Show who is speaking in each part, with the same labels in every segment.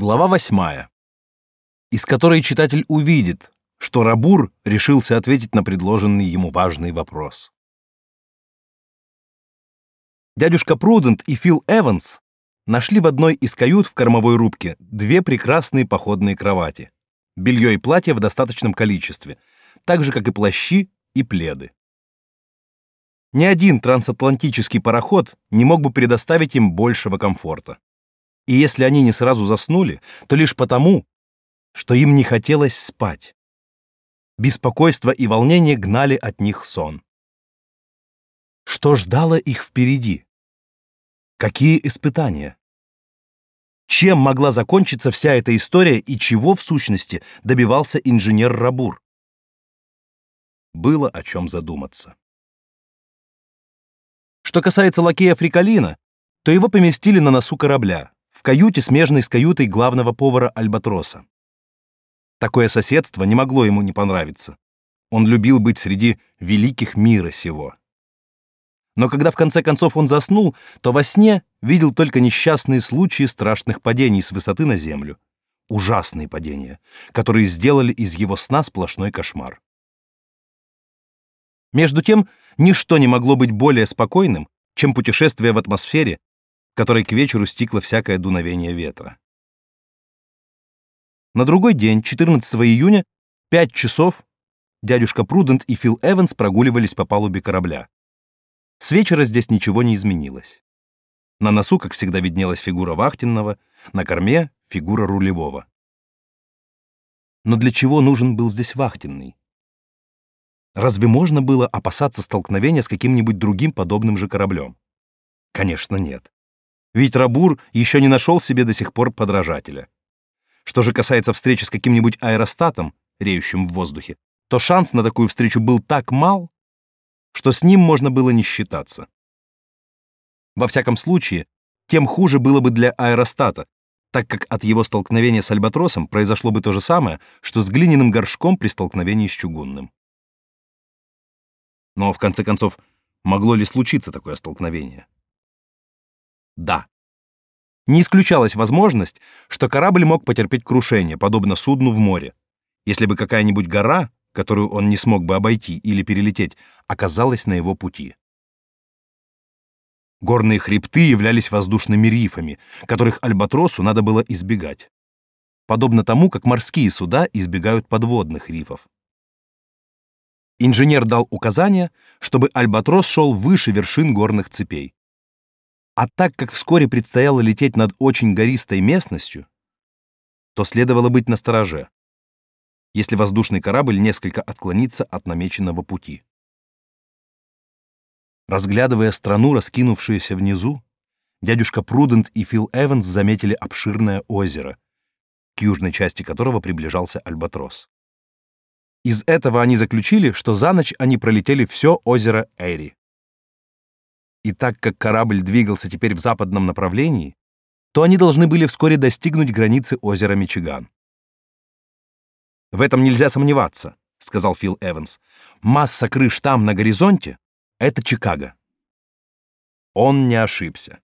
Speaker 1: Глава восьмая, из которой читатель увидит, что Рабур решился ответить на предложенный ему важный вопрос. Дядюшка Прудент и Фил Эванс нашли в одной из кают в кормовой рубке две прекрасные походные кровати, белье и платье в достаточном количестве, так же, как и плащи и пледы. Ни один трансатлантический пароход не мог бы предоставить им большего комфорта. И если они не сразу заснули, то лишь потому, что им не хотелось спать. Беспокойство и волнение гнали от них сон. Что ждало их впереди? Какие испытания? Чем могла закончиться вся эта история и чего, в сущности, добивался инженер Рабур? Было о чем задуматься. Что касается лакея Фрикалина, то его поместили на носу корабля, в каюте, смежной с каютой главного повара Альбатроса. Такое соседство не могло ему не понравиться. Он любил быть среди великих мира сего. Но когда в конце концов он заснул, то во сне видел только несчастные случаи страшных падений с высоты на землю. Ужасные падения, которые сделали из его сна сплошной кошмар. Между тем, ничто не могло быть более спокойным, чем путешествие в атмосфере, которой к вечеру стикло всякое дуновение ветра. На другой день, 14 июня, 5 часов, дядюшка Прудент и Фил Эванс прогуливались по палубе корабля. С вечера здесь ничего не изменилось. На носу, как всегда, виднелась фигура вахтенного, на корме — фигура рулевого. Но для чего нужен был здесь вахтенный? Разве можно было опасаться столкновения с каким-нибудь другим подобным же кораблем? Конечно, нет. Ведь Рабур еще не нашел себе до сих пор подражателя. Что же касается встречи с каким-нибудь аэростатом, реющим в воздухе, то шанс на такую встречу был так мал, что с ним можно было не считаться. Во всяком случае, тем хуже было бы для аэростата, так как от его столкновения с альбатросом произошло бы то же самое, что с глиняным горшком при столкновении с чугунным. Но, в конце концов, могло ли случиться такое столкновение? Да. Не исключалась возможность, что корабль мог потерпеть крушение, подобно судну в море, если бы какая-нибудь гора, которую он не смог бы обойти или перелететь, оказалась на его пути. Горные хребты являлись воздушными рифами, которых альбатросу надо было избегать. Подобно тому, как морские суда избегают подводных рифов. Инженер дал указание, чтобы альбатрос шел выше вершин горных цепей. А так как вскоре предстояло лететь над очень гористой местностью, то следовало быть настороже, если воздушный корабль несколько отклонится от намеченного пути. Разглядывая страну, раскинувшуюся внизу, дядюшка Прудент и Фил Эванс заметили обширное озеро, к южной части которого приближался Альбатрос. Из этого они заключили, что за ночь они пролетели все озеро Эри. И так как корабль двигался теперь в западном направлении, то они должны были вскоре достигнуть границы озера Мичиган. В этом нельзя сомневаться, сказал Фил Эванс. Масса крыш там на горизонте это Чикаго. Он не ошибся.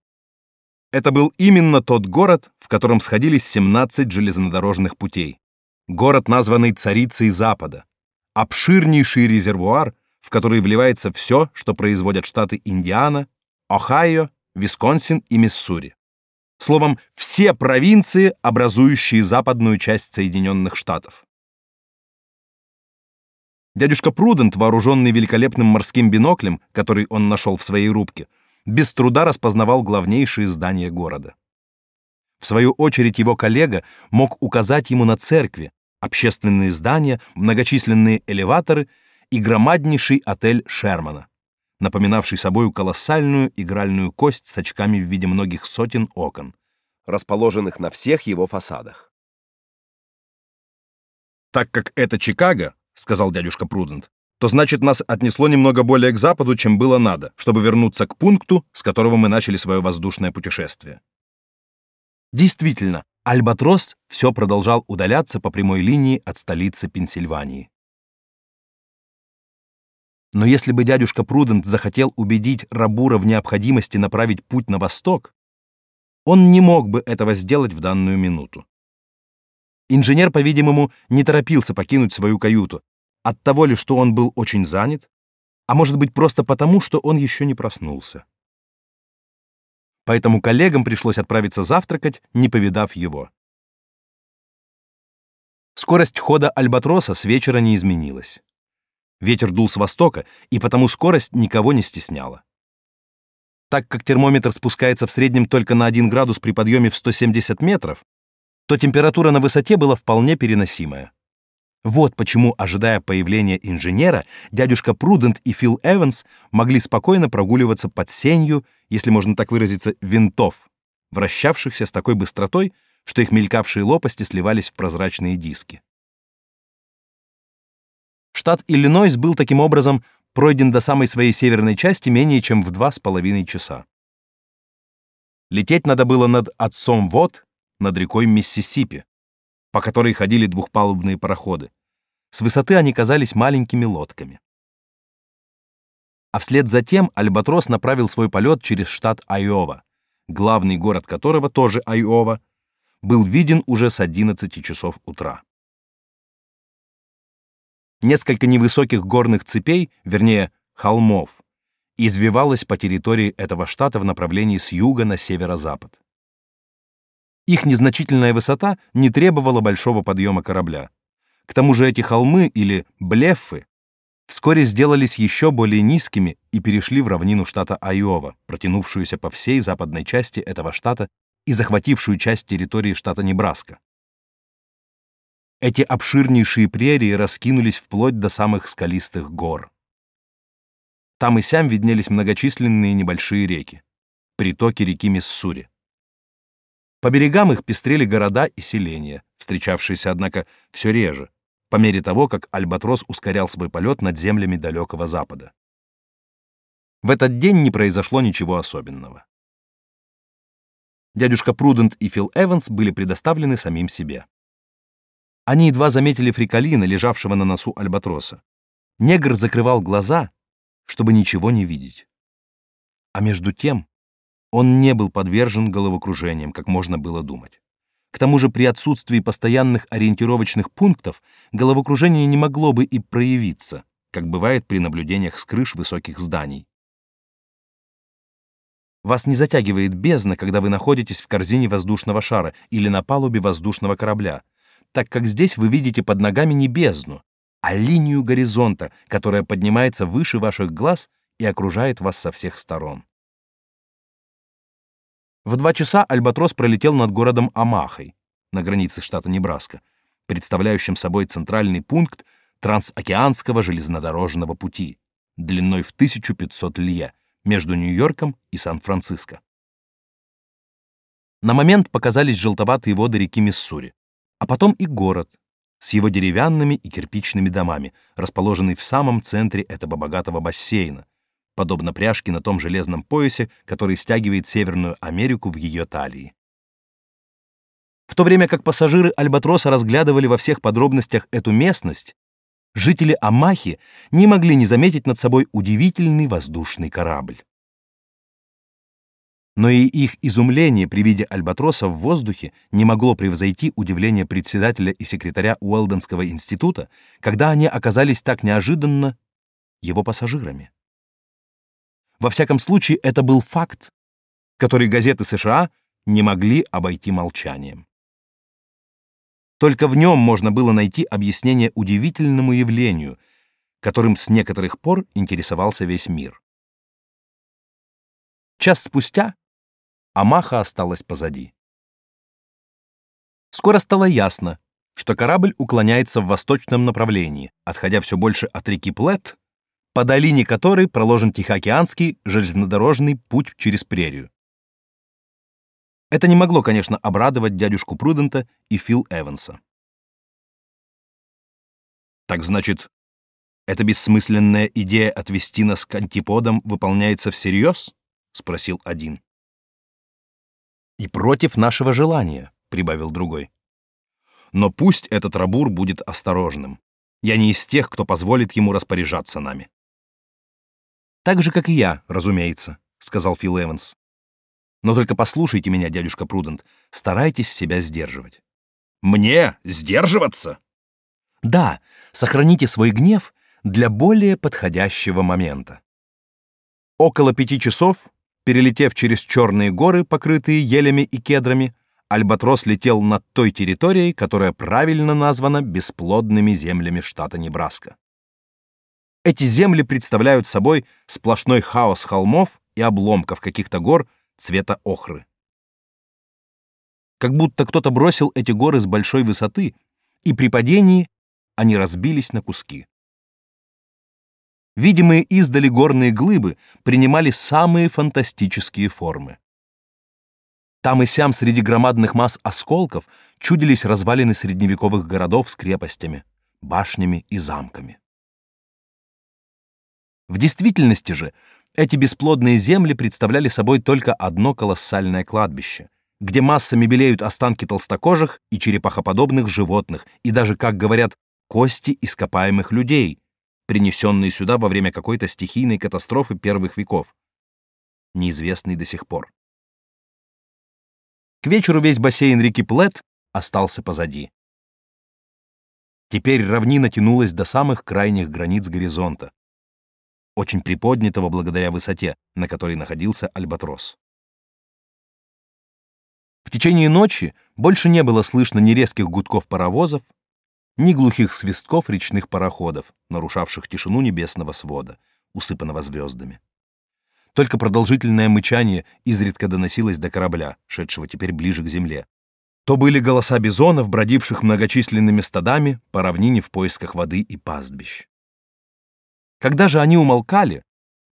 Speaker 1: Это был именно тот город, в котором сходились 17 железнодорожных путей. Город, названный царицей Запада. Обширнейший резервуар, в который вливается все, что производят штаты Индиана, Ohio, Висконсин и Миссури. Словом, все провинции, образующие западную часть Соединенных Штатов. Дядюшка Прудент, вооруженный великолепным морским биноклем, который он нашел в своей рубке, без труда распознавал главнейшие здания города. В свою очередь его коллега мог указать ему на церкви, общественные здания, многочисленные элеваторы и громаднейший отель Шермана, напоминавший собою колоссальную игральную кость с очками в виде многих сотен окон, расположенных на всех его фасадах. Так как это Чикаго, сказал дядюшка Прудент, то значит нас отнесло немного более к западу, чем было надо, чтобы вернуться к пункту, с которого мы начали свое воздушное путешествие. Действительно, Альбатрос все продолжал удаляться по прямой линии от столицы Пенсильвании. Но если бы дядюшка Прудент захотел убедить Рабура в необходимости направить путь на восток, он не мог бы этого сделать в данную минуту. Инженер, по-видимому, не торопился покинуть свою каюту. От того ли, что он был очень занят, а может быть просто потому, что он еще не проснулся. Поэтому коллегам пришлось отправиться завтракать, не повидав его. Скорость хода альбатроса с вечера не изменилась. Ветер дул с востока, и потому скорость никого не стесняла. Так как термометр спускается в среднем только на 1 градус при подъеме в 170 метров, то температура на высоте была вполне переносимая. Вот почему, ожидая появления инженера, дядюшка Прудент и Фил Эванс могли спокойно прогуливаться под сенью, если можно так выразиться, винтов, вращавшихся с такой быстротой, что их мелькавшие лопасти сливались в прозрачные диски. Штат Иллинойс был таким образом пройден до самой своей северной части менее чем в два с половиной часа. Лететь надо было над отцом вод, над рекой Миссисипи, по которой ходили двухпалубные пароходы. С высоты они казались маленькими лодками. А вслед за тем Альбатрос направил свой полет через штат Айова, главный город которого, тоже Айова, был виден уже с 11 часов утра. Несколько невысоких горных цепей, вернее, холмов, извивалось по территории этого штата в направлении с юга на северо-запад. Их незначительная высота не требовала большого подъема корабля. К тому же эти холмы или блеффы вскоре сделались еще более низкими и перешли в равнину штата Айова, протянувшуюся по всей западной части этого штата и захватившую часть территории штата Небраска. Эти обширнейшие прерии раскинулись вплоть до самых скалистых гор. Там и сям виднелись многочисленные небольшие реки, притоки реки Миссури. По берегам их пестрели города и селения, встречавшиеся, однако, все реже, по мере того, как Альбатрос ускорял свой полет над землями далекого запада. В этот день не произошло ничего особенного. Дядюшка Прудент и Фил Эванс были предоставлены самим себе. Они едва заметили фриколина, лежавшего на носу Альбатроса. Негр закрывал глаза, чтобы ничего не видеть. А между тем он не был подвержен головокружениям, как можно было думать. К тому же при отсутствии постоянных ориентировочных пунктов головокружение не могло бы и проявиться, как бывает при наблюдениях с крыш высоких зданий. Вас не затягивает бездна, когда вы находитесь в корзине воздушного шара или на палубе воздушного корабля, так как здесь вы видите под ногами не бездну, а линию горизонта, которая поднимается выше ваших глаз и окружает вас со всех сторон. В два часа Альбатрос пролетел над городом Амахой на границе штата Небраска, представляющим собой центральный пункт трансокеанского железнодорожного пути длиной в 1500 лье между Нью-Йорком и Сан-Франциско. На момент показались желтоватые воды реки Миссури, а потом и город с его деревянными и кирпичными домами, расположенный в самом центре этого богатого бассейна, подобно пряжке на том железном поясе, который стягивает Северную Америку в ее талии. В то время как пассажиры Альбатроса разглядывали во всех подробностях эту местность, жители Амахи не могли не заметить над собой удивительный воздушный корабль. Но и их изумление при виде Альбатроса в воздухе не могло превзойти удивление председателя и секретаря Уэлденского института, когда они оказались так неожиданно его пассажирами. Во всяком случае, это был факт, который газеты США не могли обойти молчанием. Только в нем можно было найти объяснение удивительному явлению, которым с некоторых пор интересовался весь мир. Час спустя Амаха осталась позади. Скоро стало ясно, что корабль уклоняется в восточном направлении, отходя все больше от реки Плет по долине которой проложен Тихоокеанский железнодорожный путь через прерию. Это не могло, конечно, обрадовать дядюшку Прудента и Фил Эванса. Так значит, эта бессмысленная идея отвести нас к антиподам выполняется всерьез? спросил один. И против нашего желания, прибавил другой. Но пусть этот рабур будет осторожным. Я не из тех, кто позволит ему распоряжаться нами. Так же, как и я, разумеется, сказал Фил Эванс. Но только послушайте меня, дядюшка Прудент, старайтесь себя сдерживать. Мне сдерживаться?
Speaker 2: Да, сохраните свой гнев для более подходящего момента.
Speaker 1: Около пяти часов, перелетев через черные горы, покрытые елями и кедрами, Альбатрос летел над той территорией, которая правильно названа бесплодными землями штата Небраска. Эти земли представляют собой сплошной хаос холмов и обломков каких-то гор цвета охры. Как будто кто-то бросил эти горы с большой высоты, и при падении они разбились на куски. Видимые издали горные глыбы принимали самые фантастические формы. Там и сям среди громадных масс осколков чудились развалины средневековых городов с крепостями, башнями и замками. В действительности же эти бесплодные земли представляли собой только одно колоссальное кладбище, где массами белеют останки толстокожих и черепахоподобных животных и даже, как говорят, кости ископаемых людей, принесенные сюда во время какой-то стихийной катастрофы первых веков, неизвестной до сих пор. К вечеру весь бассейн реки Плет остался позади. Теперь равнина тянулась до самых крайних границ горизонта, очень приподнятого благодаря высоте, на которой находился альбатрос. В течение ночи больше не было слышно ни резких гудков паровозов, ни глухих свистков речных пароходов, нарушавших тишину небесного свода, усыпанного звездами. Только продолжительное мычание изредка доносилось до корабля, шедшего теперь ближе к земле. То были голоса бизонов, бродивших многочисленными стадами по равнине в поисках воды и пастбищ. Когда же они умолкали,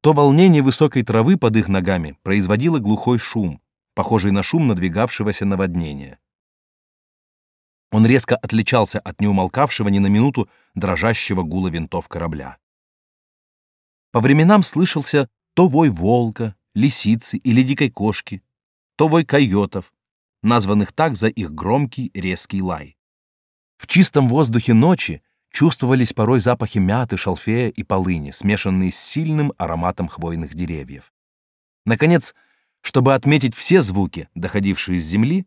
Speaker 1: то волнение высокой травы под их ногами производило глухой шум, похожий на шум надвигавшегося наводнения. Он резко отличался от неумолкавшего ни на минуту дрожащего гула винтов корабля. По временам слышался то вой волка, лисицы или дикой кошки, то вой койотов, названных так за их громкий резкий лай. В чистом воздухе ночи чувствовались порой запахи мяты, шалфея и полыни, смешанные с сильным ароматом хвойных деревьев. Наконец, чтобы отметить все звуки, доходившие с земли,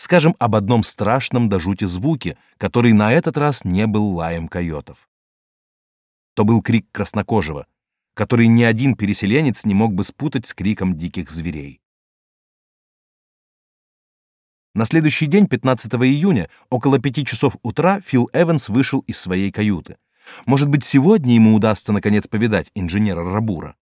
Speaker 1: скажем об одном страшном до жути звуке, который на этот раз не был лаем койотов. То был крик краснокожего, который ни один переселенец не мог бы спутать с криком диких зверей. На следующий день, 15 июня, около пяти часов утра, Фил Эванс вышел из своей каюты. Может быть, сегодня ему удастся наконец повидать инженера Рабура.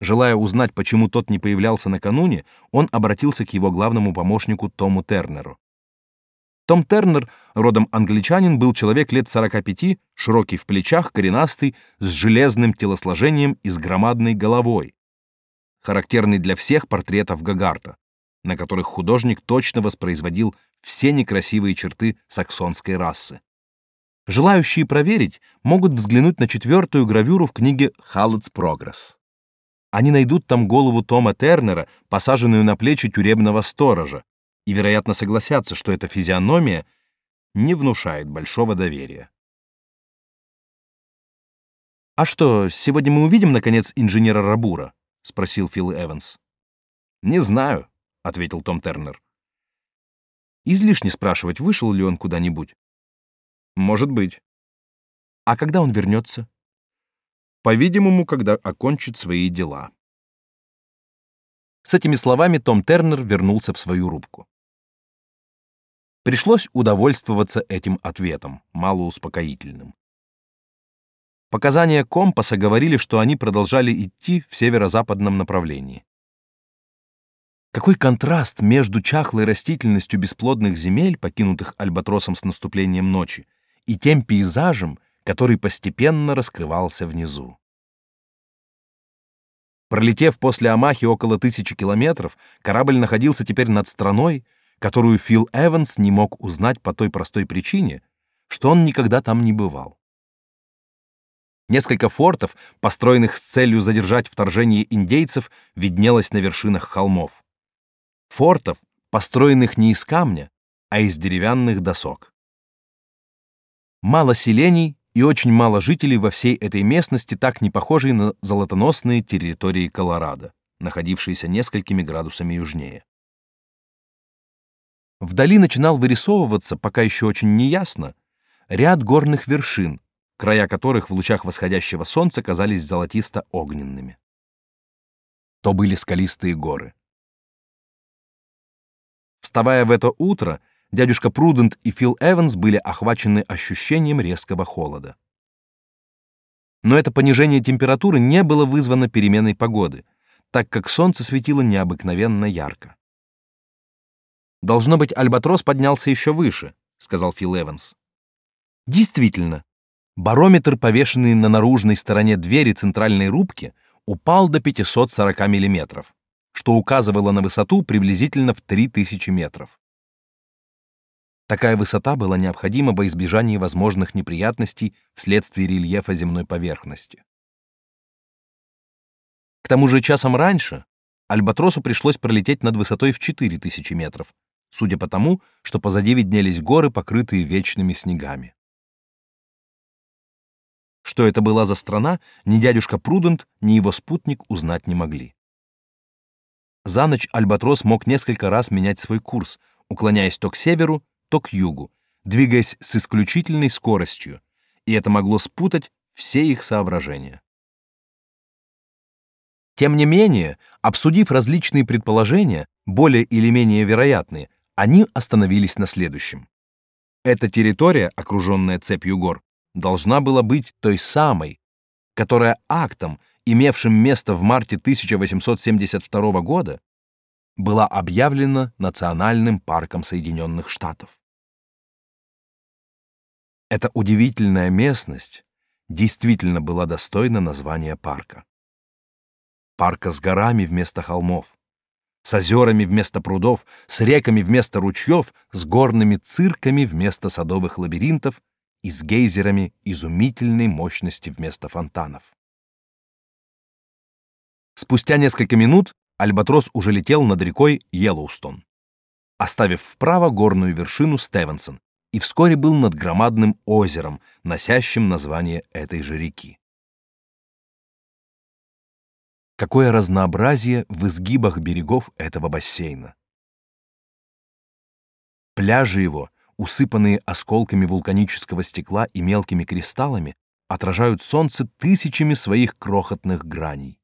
Speaker 1: Желая узнать, почему тот не появлялся накануне, он обратился к его главному помощнику Тому Тернеру. Том Тернер, родом англичанин, был человек лет 45, широкий в плечах, коренастый, с железным телосложением и с громадной головой, характерный для всех портретов Гагарта на которых художник точно воспроизводил все некрасивые черты саксонской расы. Желающие проверить могут взглянуть на четвертую гравюру в книге «Халлетс Прогресс». Они найдут там голову Тома Тернера, посаженную на плечи тюремного сторожа, и, вероятно, согласятся, что эта физиономия не внушает большого доверия. «А что, сегодня мы увидим, наконец, инженера Рабура?» — спросил Фил Эванс. «Не знаю ответил Том Тернер. Излишне спрашивать, вышел ли он куда-нибудь. Может быть. А когда он вернется? По-видимому, когда окончит свои дела. С этими словами Том Тернер вернулся в свою рубку. Пришлось удовольствоваться этим ответом, малоуспокоительным. Показания компаса говорили, что они продолжали идти в северо-западном направлении. Какой контраст между чахлой растительностью бесплодных земель, покинутых альбатросом с наступлением ночи, и тем пейзажем, который постепенно раскрывался внизу. Пролетев после Амахи около тысячи километров, корабль находился теперь над страной, которую Фил Эванс не мог узнать по той простой причине, что он никогда там не бывал. Несколько фортов, построенных с целью задержать вторжение индейцев, виднелось на вершинах холмов фортов, построенных не из камня, а из деревянных досок. Мало селений и очень мало жителей во всей этой местности, так не похожей на золотоносные территории Колорадо, находившиеся несколькими градусами южнее. Вдали начинал вырисовываться, пока еще очень неясно, ряд горных вершин, края которых в лучах восходящего солнца казались золотисто-огненными. То были скалистые горы. Вставая в это утро, дядюшка Прудент и Фил Эванс были охвачены ощущением резкого холода. Но это понижение температуры не было вызвано переменой погоды, так как солнце светило необыкновенно ярко. «Должно быть, Альбатрос поднялся еще выше», — сказал Фил Эванс. Действительно, барометр, повешенный на наружной стороне двери центральной рубки, упал до 540 мм, что указывало на высоту приблизительно в 3000 метров. Такая высота была необходима во избежание возможных неприятностей вследствие рельефа земной поверхности. К тому же часом раньше Альбатросу пришлось пролететь над высотой в 4000 метров, судя по тому, что позади виднелись горы, покрытые вечными снегами. Что это была за страна, ни дядюшка Прудент, ни его спутник узнать не могли. За ночь Альбатрос мог несколько раз менять свой курс, уклоняясь то к северу, то к югу, двигаясь с исключительной скоростью, и это могло спутать все их соображения. Тем не менее, обсудив различные предположения, более или менее вероятные, они остановились на следующем. Эта территория, окруженная цепью гор, должна была быть той самой, которая актом, имевшим место в марте 1872 года, была объявлена Национальным парком Соединенных Штатов. Эта удивительная местность действительно была достойна названия парка. Парка с горами вместо холмов, с озерами вместо прудов, с реками вместо ручьев, с горными цирками вместо садовых лабиринтов и с гейзерами изумительной мощности вместо фонтанов. Спустя несколько минут Альбатрос уже летел над рекой Йеллоустон, оставив вправо горную вершину Стевенсон, и вскоре был над громадным озером, носящим название этой же реки. Какое разнообразие в изгибах берегов этого бассейна. Пляжи его, усыпанные осколками вулканического стекла и мелкими кристаллами, отражают солнце тысячами своих крохотных граней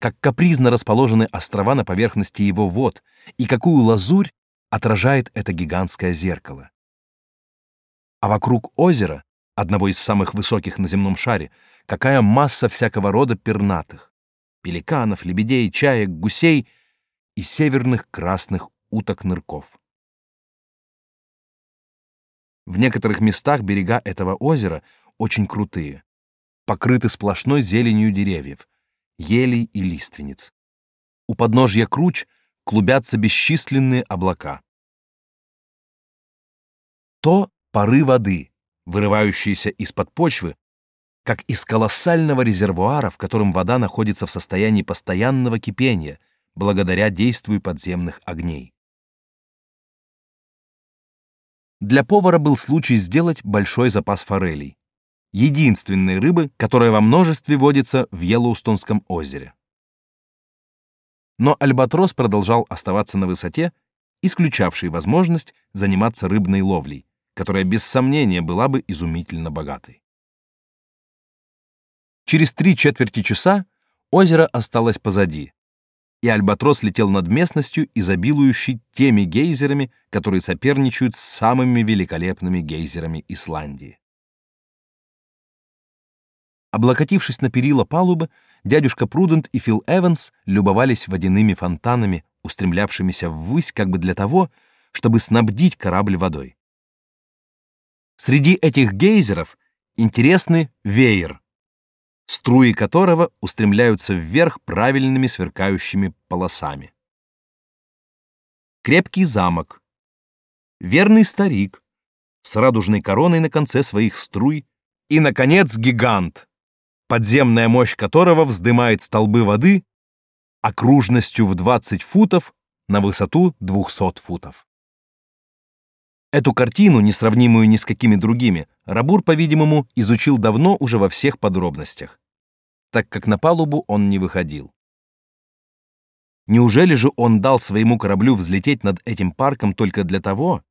Speaker 1: как капризно расположены острова на поверхности его вод и какую лазурь отражает это гигантское зеркало. А вокруг озера, одного из самых высоких на земном шаре, какая масса всякого рода пернатых: пеликанов, лебедей, чаек, гусей и северных красных уток-нырков. В некоторых местах берега этого озера очень крутые, покрыты сплошной зеленью деревьев, елей и лиственниц. У подножья круч клубятся бесчисленные облака. То пары воды, вырывающиеся из-под почвы, как из колоссального резервуара, в котором вода находится в состоянии постоянного кипения, благодаря действию подземных огней. Для повара был случай сделать большой запас форелей единственной рыбы, которая во множестве водится в Йеллоустонском озере. Но альбатрос продолжал оставаться на высоте, исключавшей возможность заниматься рыбной ловлей, которая без сомнения была бы изумительно богатой. Через три четверти часа озеро осталось позади, и альбатрос летел над местностью, изобилующей теми гейзерами, которые соперничают с самыми великолепными гейзерами Исландии. Облокотившись на перила палубы, дядюшка Прудент и Фил Эванс любовались водяными фонтанами, устремлявшимися ввысь как бы для того, чтобы снабдить корабль водой. Среди этих гейзеров интересный веер, струи которого устремляются вверх правильными сверкающими полосами. Крепкий замок, верный старик с радужной короной на конце своих струй и, наконец, гигант, подземная мощь которого вздымает столбы воды окружностью в 20 футов на высоту 200 футов. Эту картину, несравнимую ни с какими другими, Рабур, по-видимому, изучил давно уже во всех подробностях, так как на палубу он не выходил. Неужели же он дал своему кораблю взлететь над этим парком только для того,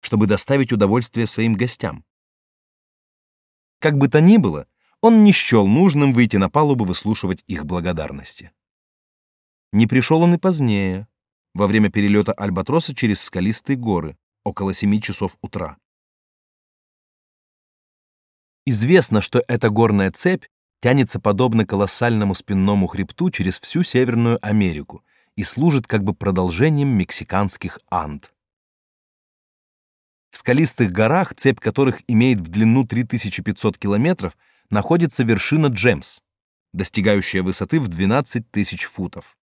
Speaker 1: чтобы доставить удовольствие своим гостям? Как бы то ни было, он не счел нужным выйти на палубу выслушивать их благодарности. Не пришел он и позднее, во время перелета Альбатроса через скалистые горы, около семи часов утра. Известно, что эта горная цепь тянется подобно колоссальному спинному хребту через всю Северную Америку и служит как бы продолжением мексиканских Анд. В скалистых горах, цепь которых имеет в длину 3500 километров, находится вершина Джемс, достигающая высоты в 12 тысяч футов.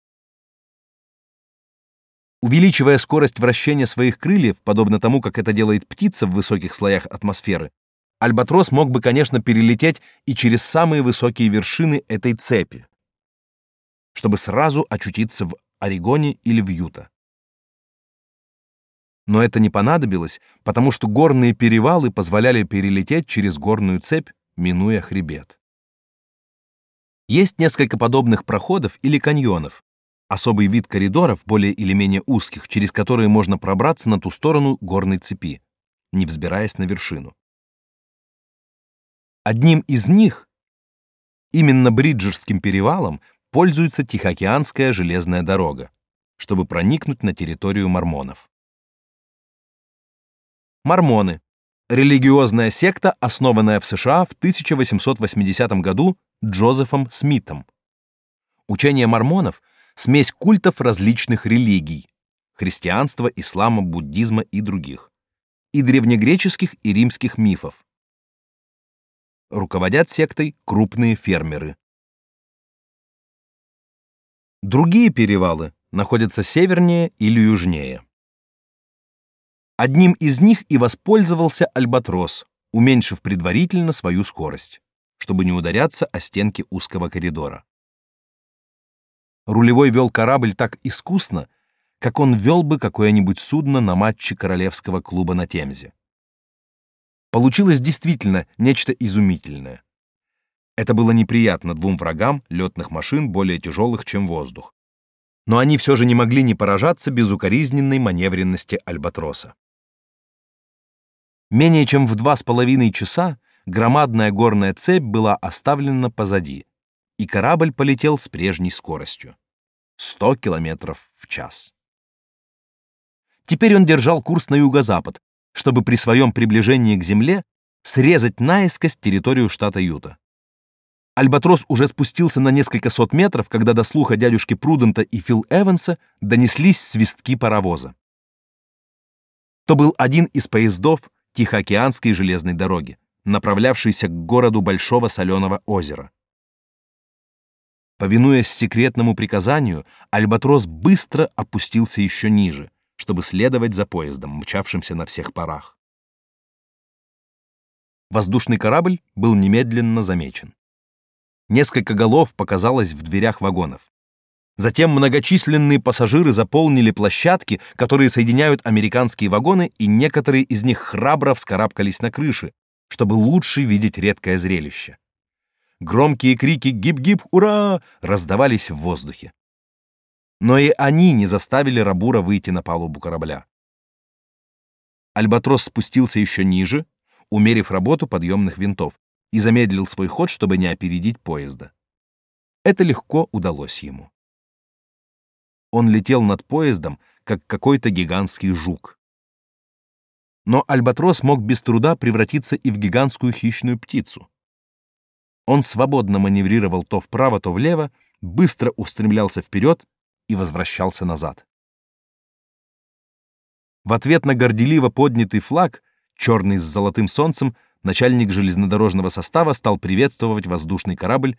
Speaker 1: Увеличивая скорость вращения своих крыльев, подобно тому, как это делает птица в высоких слоях атмосферы, Альбатрос мог бы, конечно, перелететь и через самые высокие вершины этой цепи, чтобы сразу очутиться в Орегоне или в Юта. Но это не понадобилось, потому что горные перевалы позволяли перелететь через горную цепь, минуя хребет. Есть несколько подобных проходов или каньонов, особый вид коридоров, более или менее узких, через которые можно пробраться на ту сторону горной цепи, не взбираясь на вершину. Одним из них, именно Бриджерским перевалом, пользуется Тихоокеанская железная дорога, чтобы проникнуть на территорию мормонов. Мормоны религиозная секта, основанная в США в 1880 году Джозефом Смитом. Учение мормонов смесь культов различных религий: христианства, ислама, буддизма и других, и древнегреческих и римских мифов. Руководят сектой крупные фермеры. Другие перевалы находятся севернее или южнее. Одним из них и воспользовался Альбатрос, уменьшив предварительно свою скорость, чтобы не ударяться о стенки узкого коридора. Рулевой вел корабль так искусно, как он вел бы какое-нибудь судно на матче королевского клуба на Темзе. Получилось действительно нечто изумительное. Это было неприятно двум врагам летных машин более тяжелых, чем воздух. Но они все же не могли не поражаться безукоризненной маневренности Альбатроса. Менее чем в два с половиной часа громадная горная цепь была оставлена позади, и корабль полетел с прежней скоростью — 100 километров в час. Теперь он держал курс на юго-запад, чтобы при своем приближении к земле срезать наискось территорию штата Юта. Альбатрос уже спустился на несколько сот метров, когда до слуха дядюшки Прудента и Фил Эванса донеслись свистки паровоза. То был один из поездов Тихоокеанской железной дороги, направлявшийся к городу Большого Соленого озера. Повинуясь секретному приказанию, Альбатрос быстро опустился еще ниже, чтобы следовать за поездом, мчавшимся на всех парах. Воздушный корабль был немедленно замечен. Несколько голов показалось в дверях вагонов. Затем многочисленные пассажиры заполнили площадки, которые соединяют американские вагоны, и некоторые из них храбро вскарабкались на крыши, чтобы лучше видеть редкое зрелище. Громкие крики «Гип-гип! Ура!» раздавались в воздухе но и они не заставили Рабура выйти на палубу корабля. Альбатрос спустился еще ниже, умерив работу подъемных винтов, и замедлил свой ход, чтобы не опередить поезда. Это легко удалось ему. Он летел над поездом, как какой-то гигантский жук. Но Альбатрос мог без труда превратиться и в гигантскую хищную птицу. Он свободно маневрировал то вправо, то влево, быстро устремлялся вперед и возвращался назад. В ответ на горделиво поднятый флаг, черный с золотым солнцем, начальник железнодорожного состава стал приветствовать воздушный корабль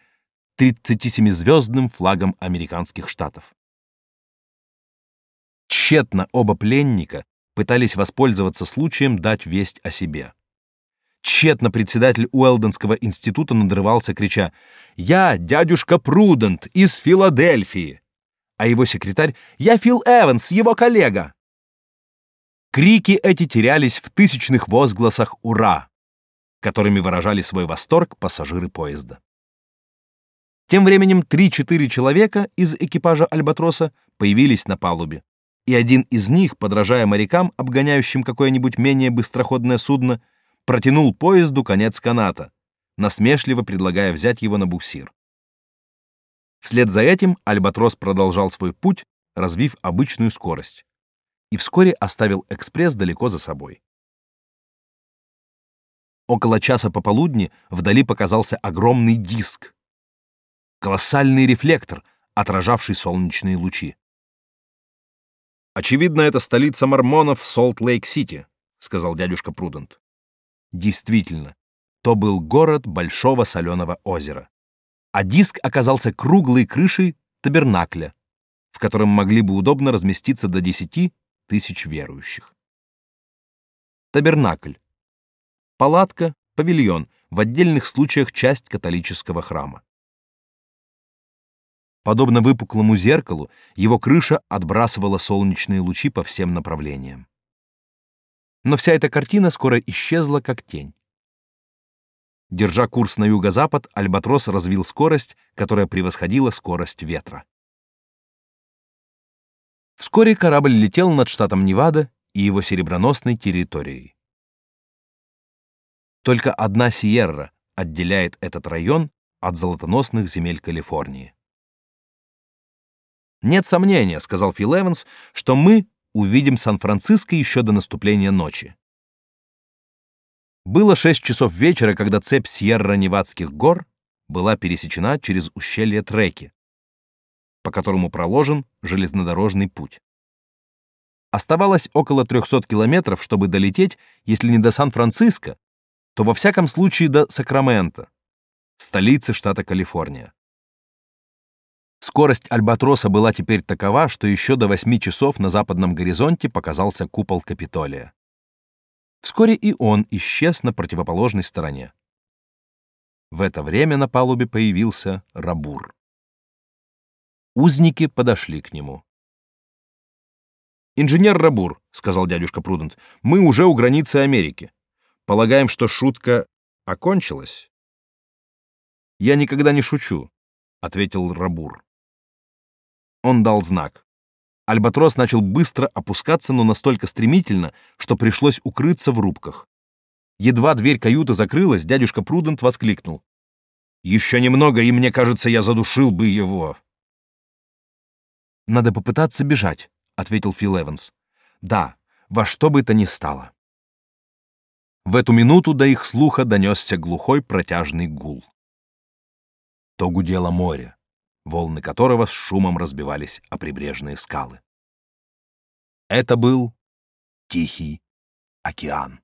Speaker 1: 37-звездным флагом американских штатов. Тщетно оба пленника пытались воспользоваться случаем дать весть о себе. Тщетно председатель Уэлденского института надрывался, крича «Я дядюшка Прудент из Филадельфии!» а его секретарь «Я Фил Эванс, его коллега!» Крики эти терялись в тысячных возгласах «Ура!», которыми выражали свой восторг пассажиры поезда. Тем временем три-четыре человека из экипажа Альбатроса появились на палубе, и один из них, подражая морякам, обгоняющим какое-нибудь менее быстроходное судно, протянул поезду конец каната, насмешливо предлагая взять его на буксир. Вслед за этим Альбатрос продолжал свой путь, развив обычную скорость, и вскоре оставил экспресс далеко за собой. Около часа пополудни вдали показался огромный диск. Колоссальный рефлектор, отражавший солнечные лучи. «Очевидно, это столица мормонов Солт-Лейк-Сити», — сказал дядюшка Прудент. Действительно, то был город Большого Соленого озера. А диск оказался круглой крышей табернакля, в котором могли бы удобно разместиться до десяти тысяч верующих. Табернакль палатка, павильон, в отдельных случаях часть католического храма. Подобно выпуклому зеркалу, его крыша отбрасывала солнечные лучи по всем направлениям. Но вся эта картина скоро исчезла как тень. Держа курс на юго-запад, Альбатрос развил скорость, которая превосходила скорость ветра. Вскоре корабль летел над штатом Невада и его сереброносной территорией. Только одна Сиерра отделяет этот район от золотоносных земель Калифорнии. Нет сомнения, сказал Фил Эванс, что мы увидим Сан-Франциско еще до наступления ночи. Было шесть часов вечера, когда цепь Сьерра-Невадских гор была пересечена через ущелье Треки, по которому проложен железнодорожный путь. Оставалось около 300 километров, чтобы долететь, если не до Сан-Франциско, то во всяком случае до Сакрамента, столицы штата Калифорния. Скорость Альбатроса была теперь такова, что еще до восьми часов на западном горизонте показался купол Капитолия. Вскоре и он исчез на противоположной стороне. В это время на палубе появился Рабур. Узники подошли к нему. «Инженер Рабур», — сказал дядюшка Прудент, — «мы уже у границы Америки. Полагаем, что шутка окончилась? Я никогда не шучу, ответил Рабур. Он дал знак. Альбатрос начал быстро опускаться, но настолько стремительно, что пришлось укрыться в рубках. Едва дверь каюты закрылась, дядюшка Прудент воскликнул: «Еще немного, и мне кажется, я задушил бы его". Надо попытаться бежать, ответил Фил Эванс. Да, во что бы то ни стало. В эту минуту до их слуха донесся глухой протяжный гул. То гудело море, волны которого с шумом разбивались о прибрежные скалы. Это был Тихий океан.